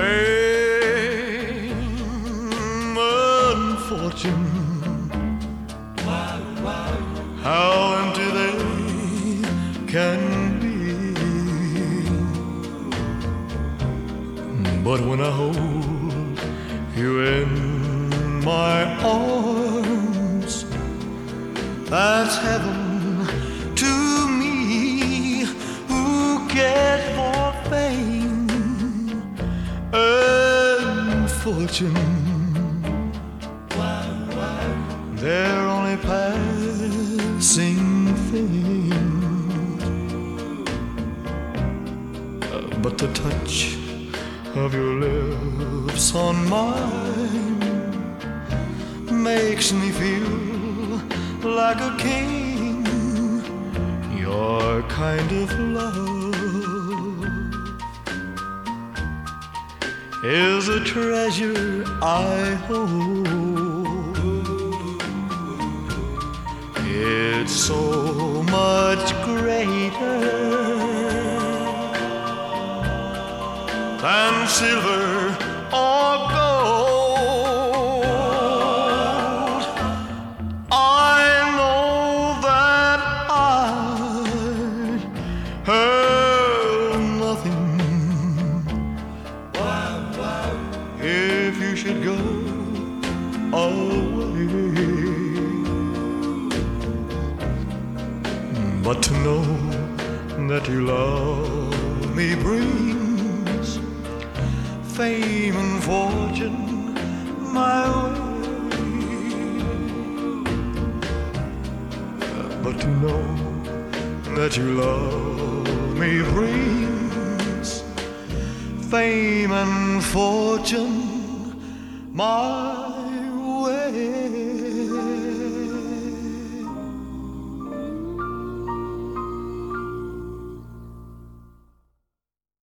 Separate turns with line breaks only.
fame and fortune. How empty they can be. But when I hold you in my arms, that's heaven fortune? They're only passing things. But the touch of your lips on mine makes me feel like a king. Your kind of love is a treasure I hold. It's so much greater than silver or gold. Should go away. But to know that you love me brings fame and fortune my way. But to know that you love me brings fame and fortune my.